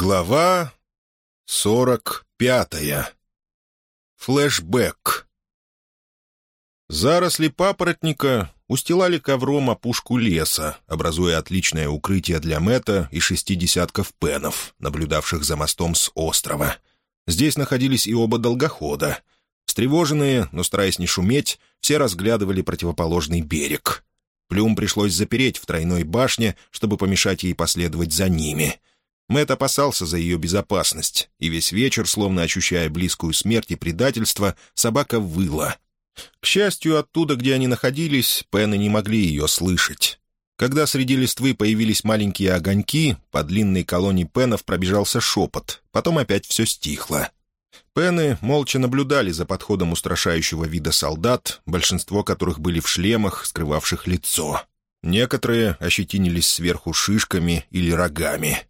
Глава сорок пятая. Флэшбэк. Заросли папоротника устилали ковром опушку леса, образуя отличное укрытие для Мэтта и шести десятков пенов, наблюдавших за мостом с острова. Здесь находились и оба долгохода. Встревоженные, но стараясь не шуметь, все разглядывали противоположный берег. Плюм пришлось запереть в тройной башне, чтобы помешать ей последовать за ними — Мэт опасался за ее безопасность, и весь вечер, словно ощущая близкую смерть и предательство, собака выла. К счастью, оттуда, где они находились, Пены не могли ее слышать. Когда среди листвы появились маленькие огоньки, по длинной колонии Пенов пробежался шепот, потом опять все стихло. Пены молча наблюдали за подходом устрашающего вида солдат, большинство которых были в шлемах, скрывавших лицо. Некоторые ощетинились сверху шишками или рогами.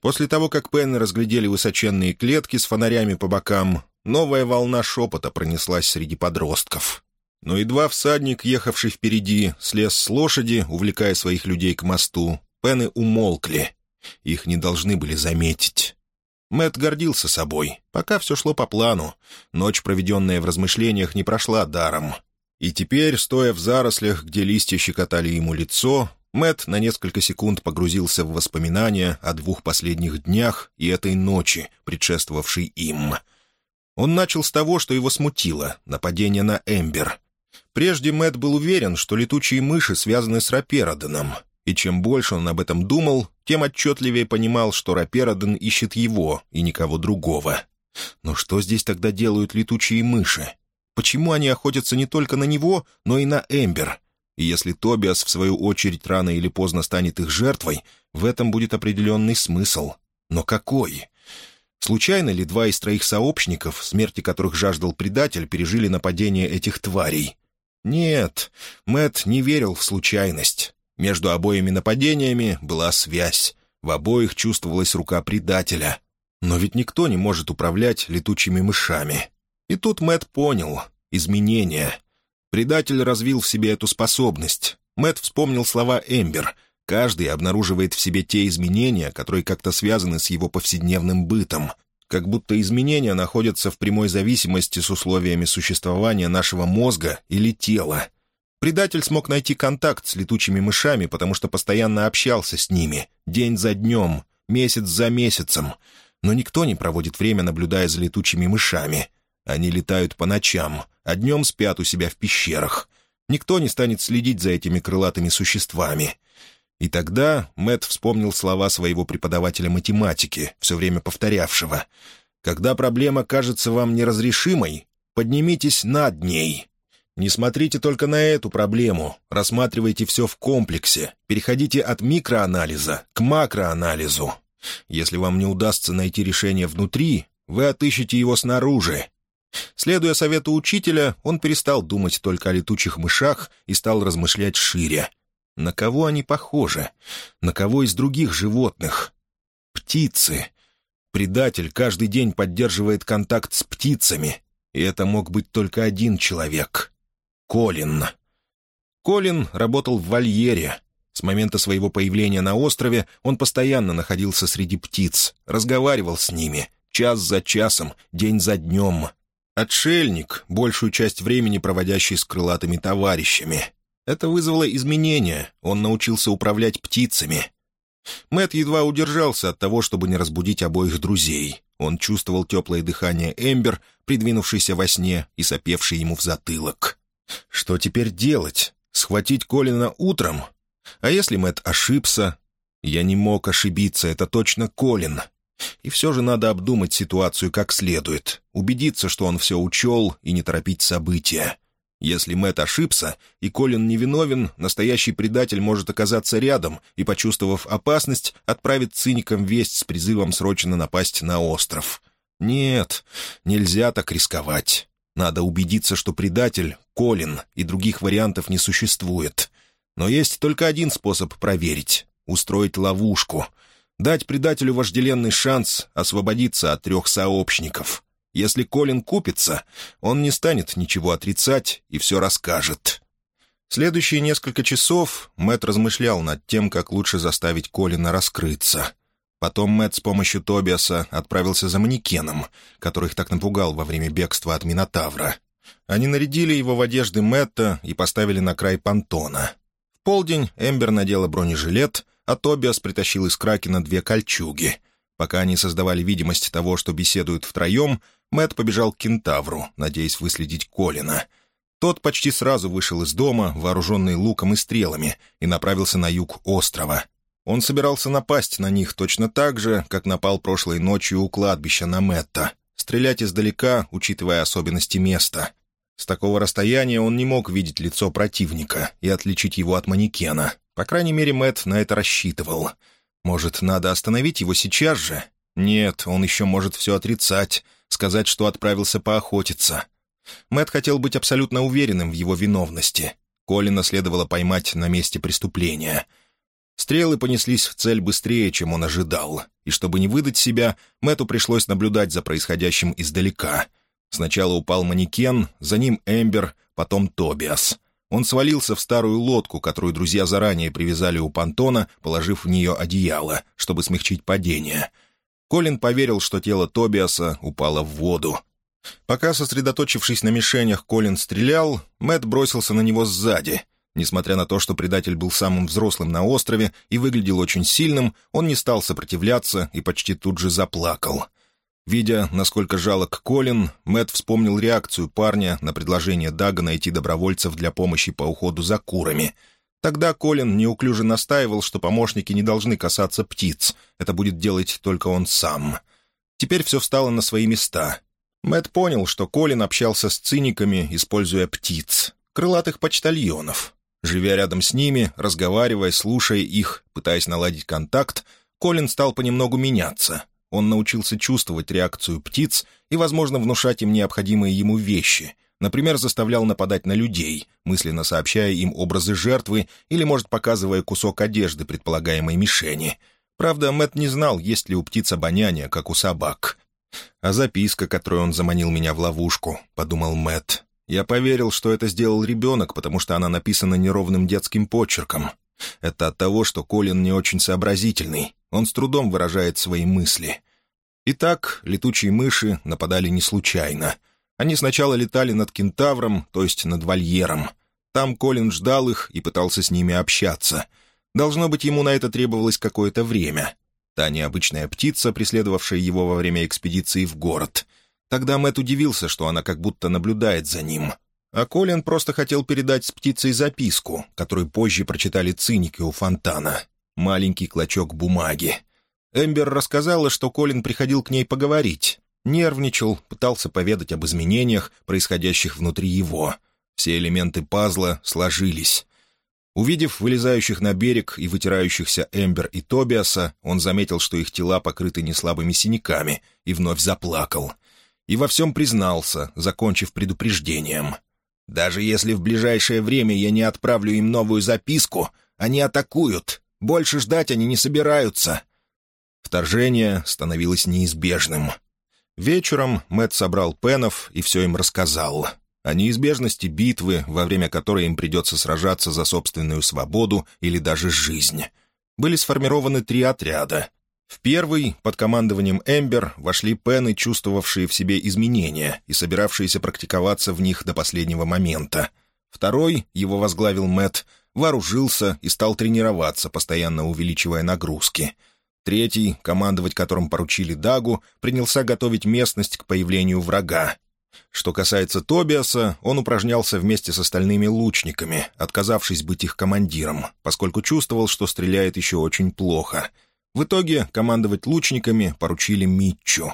После того, как Пенны разглядели высоченные клетки с фонарями по бокам, новая волна шепота пронеслась среди подростков. Но едва всадник, ехавший впереди, слез с лошади, увлекая своих людей к мосту, Пенны умолкли. Их не должны были заметить. Мэт гордился собой. Пока все шло по плану. Ночь, проведенная в размышлениях, не прошла даром. И теперь, стоя в зарослях, где листья щекотали ему лицо, Мэт на несколько секунд погрузился в воспоминания о двух последних днях и этой ночи, предшествовавшей им. Он начал с того, что его смутило — нападение на Эмбер. Прежде Мэт был уверен, что летучие мыши связаны с Рапероденом, и чем больше он об этом думал, тем отчетливее понимал, что Рапероден ищет его и никого другого. Но что здесь тогда делают летучие мыши? Почему они охотятся не только на него, но и на Эмбер — и если Тобиас, в свою очередь, рано или поздно станет их жертвой, в этом будет определенный смысл. Но какой? Случайно ли два из троих сообщников, смерти которых жаждал предатель, пережили нападение этих тварей? Нет, Мэт не верил в случайность. Между обоими нападениями была связь. В обоих чувствовалась рука предателя. Но ведь никто не может управлять летучими мышами. И тут Мэт понял — изменения — Предатель развил в себе эту способность. Мэт вспомнил слова Эмбер. Каждый обнаруживает в себе те изменения, которые как-то связаны с его повседневным бытом. Как будто изменения находятся в прямой зависимости с условиями существования нашего мозга или тела. Предатель смог найти контакт с летучими мышами, потому что постоянно общался с ними, день за днем, месяц за месяцем. Но никто не проводит время, наблюдая за летучими мышами. Они летают по ночам, а днем спят у себя в пещерах. Никто не станет следить за этими крылатыми существами. И тогда Мэт вспомнил слова своего преподавателя математики, все время повторявшего. «Когда проблема кажется вам неразрешимой, поднимитесь над ней. Не смотрите только на эту проблему, рассматривайте все в комплексе, переходите от микроанализа к макроанализу. Если вам не удастся найти решение внутри, вы отыщете его снаружи, Следуя совету учителя, он перестал думать только о летучих мышах и стал размышлять шире. На кого они похожи? На кого из других животных? Птицы. Предатель каждый день поддерживает контакт с птицами, и это мог быть только один человек — Колин. Колин работал в вольере. С момента своего появления на острове он постоянно находился среди птиц, разговаривал с ними, час за часом, день за днем, Отшельник, большую часть времени проводящий с крылатыми товарищами. Это вызвало изменения, он научился управлять птицами. Мэт едва удержался от того, чтобы не разбудить обоих друзей. Он чувствовал теплое дыхание Эмбер, придвинувшейся во сне и сопевший ему в затылок. Что теперь делать? Схватить Колина утром? А если Мэт ошибся? Я не мог ошибиться, это точно Колин. И все же надо обдумать ситуацию как следует, убедиться, что он все учел, и не торопить события. Если Мэт ошибся, и Колин невиновен, настоящий предатель может оказаться рядом и, почувствовав опасность, отправит циникам весть с призывом срочно напасть на остров. Нет, нельзя так рисковать. Надо убедиться, что предатель — Колин, и других вариантов не существует. Но есть только один способ проверить — устроить ловушку — Дать предателю вожделенный шанс освободиться от трех сообщников. Если Колин купится, он не станет ничего отрицать и все расскажет. Следующие несколько часов Мэт размышлял над тем, как лучше заставить Колина раскрыться. Потом Мэтт с помощью Тобиаса отправился за манекеном, который их так напугал во время бегства от Минотавра. Они нарядили его в одежды Мэтта и поставили на край понтона. В полдень Эмбер надела бронежилет, а Тобиас притащил из Кракена две кольчуги. Пока они создавали видимость того, что беседуют втроем, Мэтт побежал к кентавру, надеясь выследить Колина. Тот почти сразу вышел из дома, вооруженный луком и стрелами, и направился на юг острова. Он собирался напасть на них точно так же, как напал прошлой ночью у кладбища на Мэтта, стрелять издалека, учитывая особенности места. С такого расстояния он не мог видеть лицо противника и отличить его от манекена. По крайней мере, Мэтт на это рассчитывал. Может, надо остановить его сейчас же? Нет, он еще может все отрицать, сказать, что отправился поохотиться. Мэтт хотел быть абсолютно уверенным в его виновности. Колина следовало поймать на месте преступления — Стрелы понеслись в цель быстрее, чем он ожидал, и чтобы не выдать себя, Мэту пришлось наблюдать за происходящим издалека. Сначала упал манекен, за ним Эмбер, потом Тобиас. Он свалился в старую лодку, которую друзья заранее привязали у понтона, положив в нее одеяло, чтобы смягчить падение. Колин поверил, что тело Тобиаса упало в воду. Пока, сосредоточившись на мишенях, Колин стрелял, Мэт бросился на него сзади — Несмотря на то, что предатель был самым взрослым на острове и выглядел очень сильным, он не стал сопротивляться и почти тут же заплакал. Видя, насколько жалок Колин, Мэт вспомнил реакцию парня на предложение Дага найти добровольцев для помощи по уходу за курами. Тогда Колин неуклюже настаивал, что помощники не должны касаться птиц, это будет делать только он сам. Теперь все встало на свои места. Мэт понял, что Колин общался с циниками, используя птиц, крылатых почтальонов. Живя рядом с ними, разговаривая, слушая их, пытаясь наладить контакт, Колин стал понемногу меняться. Он научился чувствовать реакцию птиц и, возможно, внушать им необходимые ему вещи. Например, заставлял нападать на людей, мысленно сообщая им образы жертвы или, может, показывая кусок одежды предполагаемой мишени. Правда, Мэт не знал, есть ли у птиц обоняние, как у собак. «А записка, которую он заманил меня в ловушку», — подумал Мэт. Я поверил, что это сделал ребенок, потому что она написана неровным детским почерком. Это от того, что Колин не очень сообразительный. Он с трудом выражает свои мысли. Итак, летучие мыши нападали не случайно. Они сначала летали над кентавром, то есть над вольером. Там Колин ждал их и пытался с ними общаться. Должно быть, ему на это требовалось какое-то время. Та необычная птица, преследовавшая его во время экспедиции в город. Тогда Мэт удивился, что она как будто наблюдает за ним. А Колин просто хотел передать с птицей записку, которую позже прочитали циники у фонтана. Маленький клочок бумаги. Эмбер рассказала, что Колин приходил к ней поговорить. Нервничал, пытался поведать об изменениях, происходящих внутри его. Все элементы пазла сложились. Увидев вылезающих на берег и вытирающихся Эмбер и Тобиаса, он заметил, что их тела покрыты неслабыми синяками, и вновь заплакал — и во всем признался, закончив предупреждением. «Даже если в ближайшее время я не отправлю им новую записку, они атакуют. Больше ждать они не собираются». Вторжение становилось неизбежным. Вечером Мэтт собрал пенов и все им рассказал. О неизбежности битвы, во время которой им придется сражаться за собственную свободу или даже жизнь. Были сформированы три отряда в первый, под командованием Эмбер, вошли пены, чувствовавшие в себе изменения и собиравшиеся практиковаться в них до последнего момента. Второй, его возглавил Мэт, вооружился и стал тренироваться, постоянно увеличивая нагрузки. Третий, командовать которым поручили Дагу, принялся готовить местность к появлению врага. Что касается Тобиаса, он упражнялся вместе с остальными лучниками, отказавшись быть их командиром, поскольку чувствовал, что стреляет еще очень плохо — в итоге командовать лучниками поручили Митчу.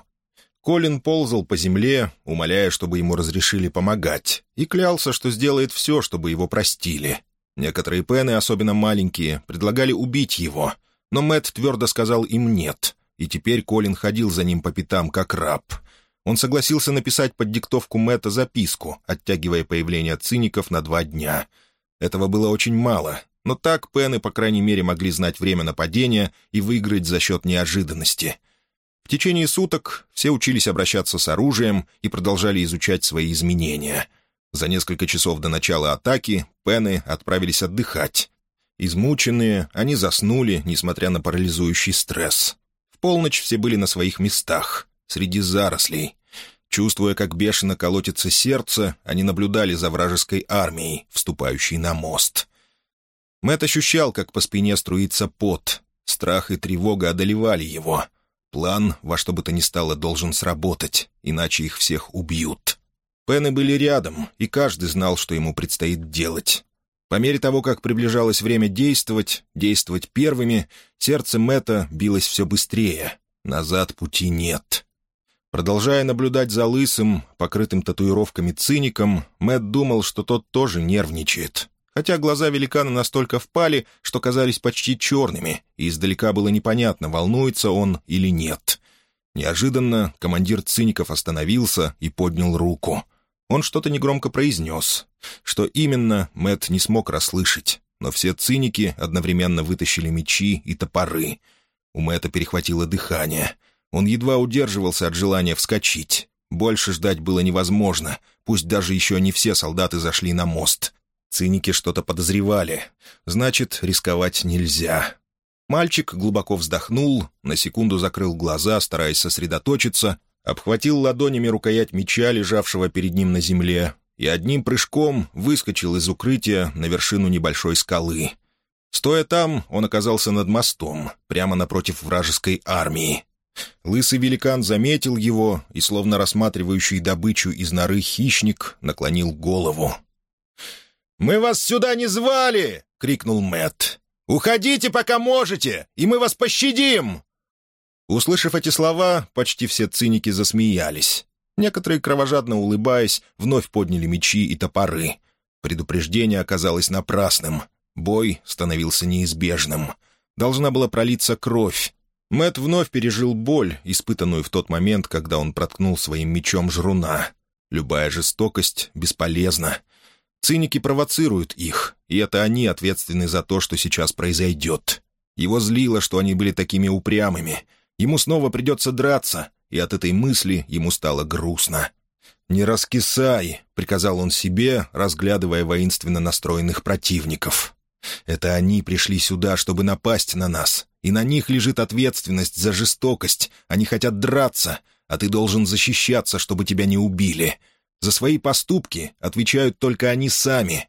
Колин ползал по земле, умоляя, чтобы ему разрешили помогать, и клялся, что сделает все, чтобы его простили. Некоторые пены, особенно маленькие, предлагали убить его, но Мэтт твердо сказал им «нет», и теперь Колин ходил за ним по пятам, как раб. Он согласился написать под диктовку Мэтта записку, оттягивая появление циников на два дня. Этого было очень мало, но так пены, по крайней мере, могли знать время нападения и выиграть за счет неожиданности. В течение суток все учились обращаться с оружием и продолжали изучать свои изменения. За несколько часов до начала атаки пены отправились отдыхать. Измученные, они заснули, несмотря на парализующий стресс. В полночь все были на своих местах, среди зарослей. Чувствуя, как бешено колотится сердце, они наблюдали за вражеской армией, вступающей на мост. Мэт ощущал, как по спине струится пот. Страх и тревога одолевали его. План во что бы то ни стало должен сработать, иначе их всех убьют. Пены были рядом, и каждый знал, что ему предстоит делать. По мере того, как приближалось время действовать, действовать первыми, сердце Мэтта билось все быстрее. Назад пути нет. Продолжая наблюдать за лысым, покрытым татуировками циником, Мэтт думал, что тот тоже нервничает. Хотя глаза великана настолько впали, что казались почти черными, и издалека было непонятно, волнуется он или нет. Неожиданно командир циников остановился и поднял руку. Он что-то негромко произнес. Что именно, Мэт не смог расслышать, но все циники одновременно вытащили мечи и топоры. У Мэтта перехватило дыхание. Он едва удерживался от желания вскочить. Больше ждать было невозможно, пусть даже еще не все солдаты зашли на мост. Циники что-то подозревали. Значит, рисковать нельзя. Мальчик глубоко вздохнул, на секунду закрыл глаза, стараясь сосредоточиться, обхватил ладонями рукоять меча, лежавшего перед ним на земле, и одним прыжком выскочил из укрытия на вершину небольшой скалы. Стоя там, он оказался над мостом, прямо напротив вражеской армии. Лысый великан заметил его и, словно рассматривающий добычу из норы хищник, наклонил голову. «Мы вас сюда не звали!» — крикнул Мэт. «Уходите, пока можете, и мы вас пощадим!» Услышав эти слова, почти все циники засмеялись. Некоторые, кровожадно улыбаясь, вновь подняли мечи и топоры. Предупреждение оказалось напрасным. Бой становился неизбежным. Должна была пролиться кровь. Мэт вновь пережил боль, испытанную в тот момент, когда он проткнул своим мечом жруна. Любая жестокость бесполезна. Циники провоцируют их, и это они ответственны за то, что сейчас произойдет. Его злило, что они были такими упрямыми. Ему снова придется драться, и от этой мысли ему стало грустно. «Не раскисай», — приказал он себе, разглядывая воинственно настроенных противников. «Это они пришли сюда, чтобы напасть на нас, и на них лежит ответственность за жестокость. Они хотят драться, а ты должен защищаться, чтобы тебя не убили. За свои поступки отвечают только они сами.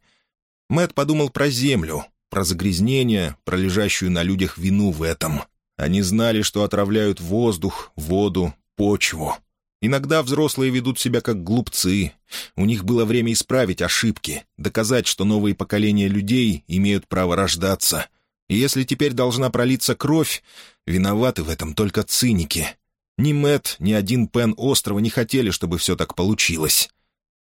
Мэт подумал про землю, про загрязнение, про лежащую на людях вину в этом. Они знали, что отравляют воздух, воду, почву. Иногда взрослые ведут себя как глупцы. У них было время исправить ошибки, доказать, что новые поколения людей имеют право рождаться. И если теперь должна пролиться кровь, виноваты в этом только циники. Ни Мэт, ни один Пен острова не хотели, чтобы все так получилось.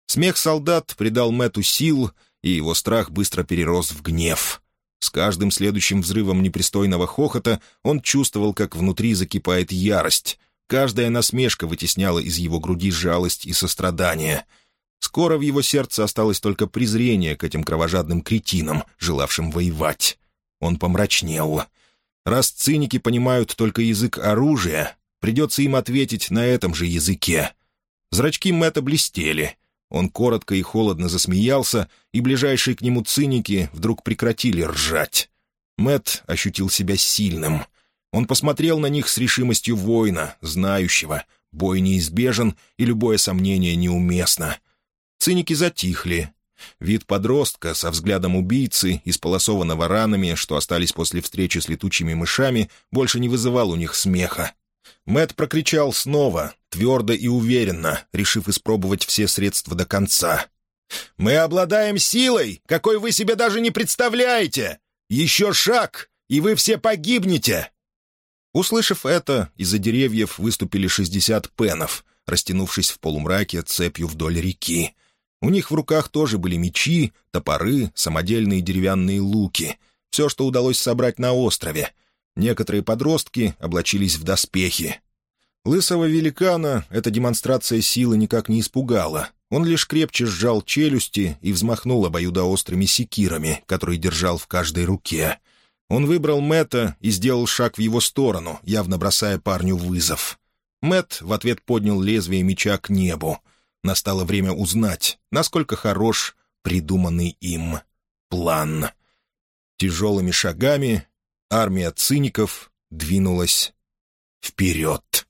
Смех солдат придал Мэту сил, и его страх быстро перерос в гнев. С каждым следующим взрывом непристойного хохота он чувствовал, как внутри закипает ярость. Каждая насмешка вытесняла из его груди жалость и сострадание. Скоро в его сердце осталось только презрение к этим кровожадным кретинам, желавшим воевать. Он помрачнел. Раз циники понимают только язык оружия, придется им ответить на этом же языке. Зрачки Мэтта блестели — он коротко и холодно засмеялся, и ближайшие к нему циники вдруг прекратили ржать. Мэт ощутил себя сильным. Он посмотрел на них с решимостью воина, знающего. Бой неизбежен, и любое сомнение неуместно. Циники затихли. Вид подростка со взглядом убийцы, исполосованного ранами, что остались после встречи с летучими мышами, больше не вызывал у них смеха. Мэт прокричал снова, твердо и уверенно, решив испробовать все средства до конца. «Мы обладаем силой, какой вы себе даже не представляете! Еще шаг, и вы все погибнете!» Услышав это, из-за деревьев выступили шестьдесят пенов, растянувшись в полумраке цепью вдоль реки. У них в руках тоже были мечи, топоры, самодельные деревянные луки. Все, что удалось собрать на острове — Некоторые подростки облачились в доспехи. Лысого великана эта демонстрация силы никак не испугала. Он лишь крепче сжал челюсти и взмахнул обоюдоострыми секирами, которые держал в каждой руке. Он выбрал Мэтта и сделал шаг в его сторону, явно бросая парню вызов. Мэт в ответ поднял лезвие меча к небу. Настало время узнать, насколько хорош придуманный им план. Тяжелыми шагами армия циников двинулась вперед.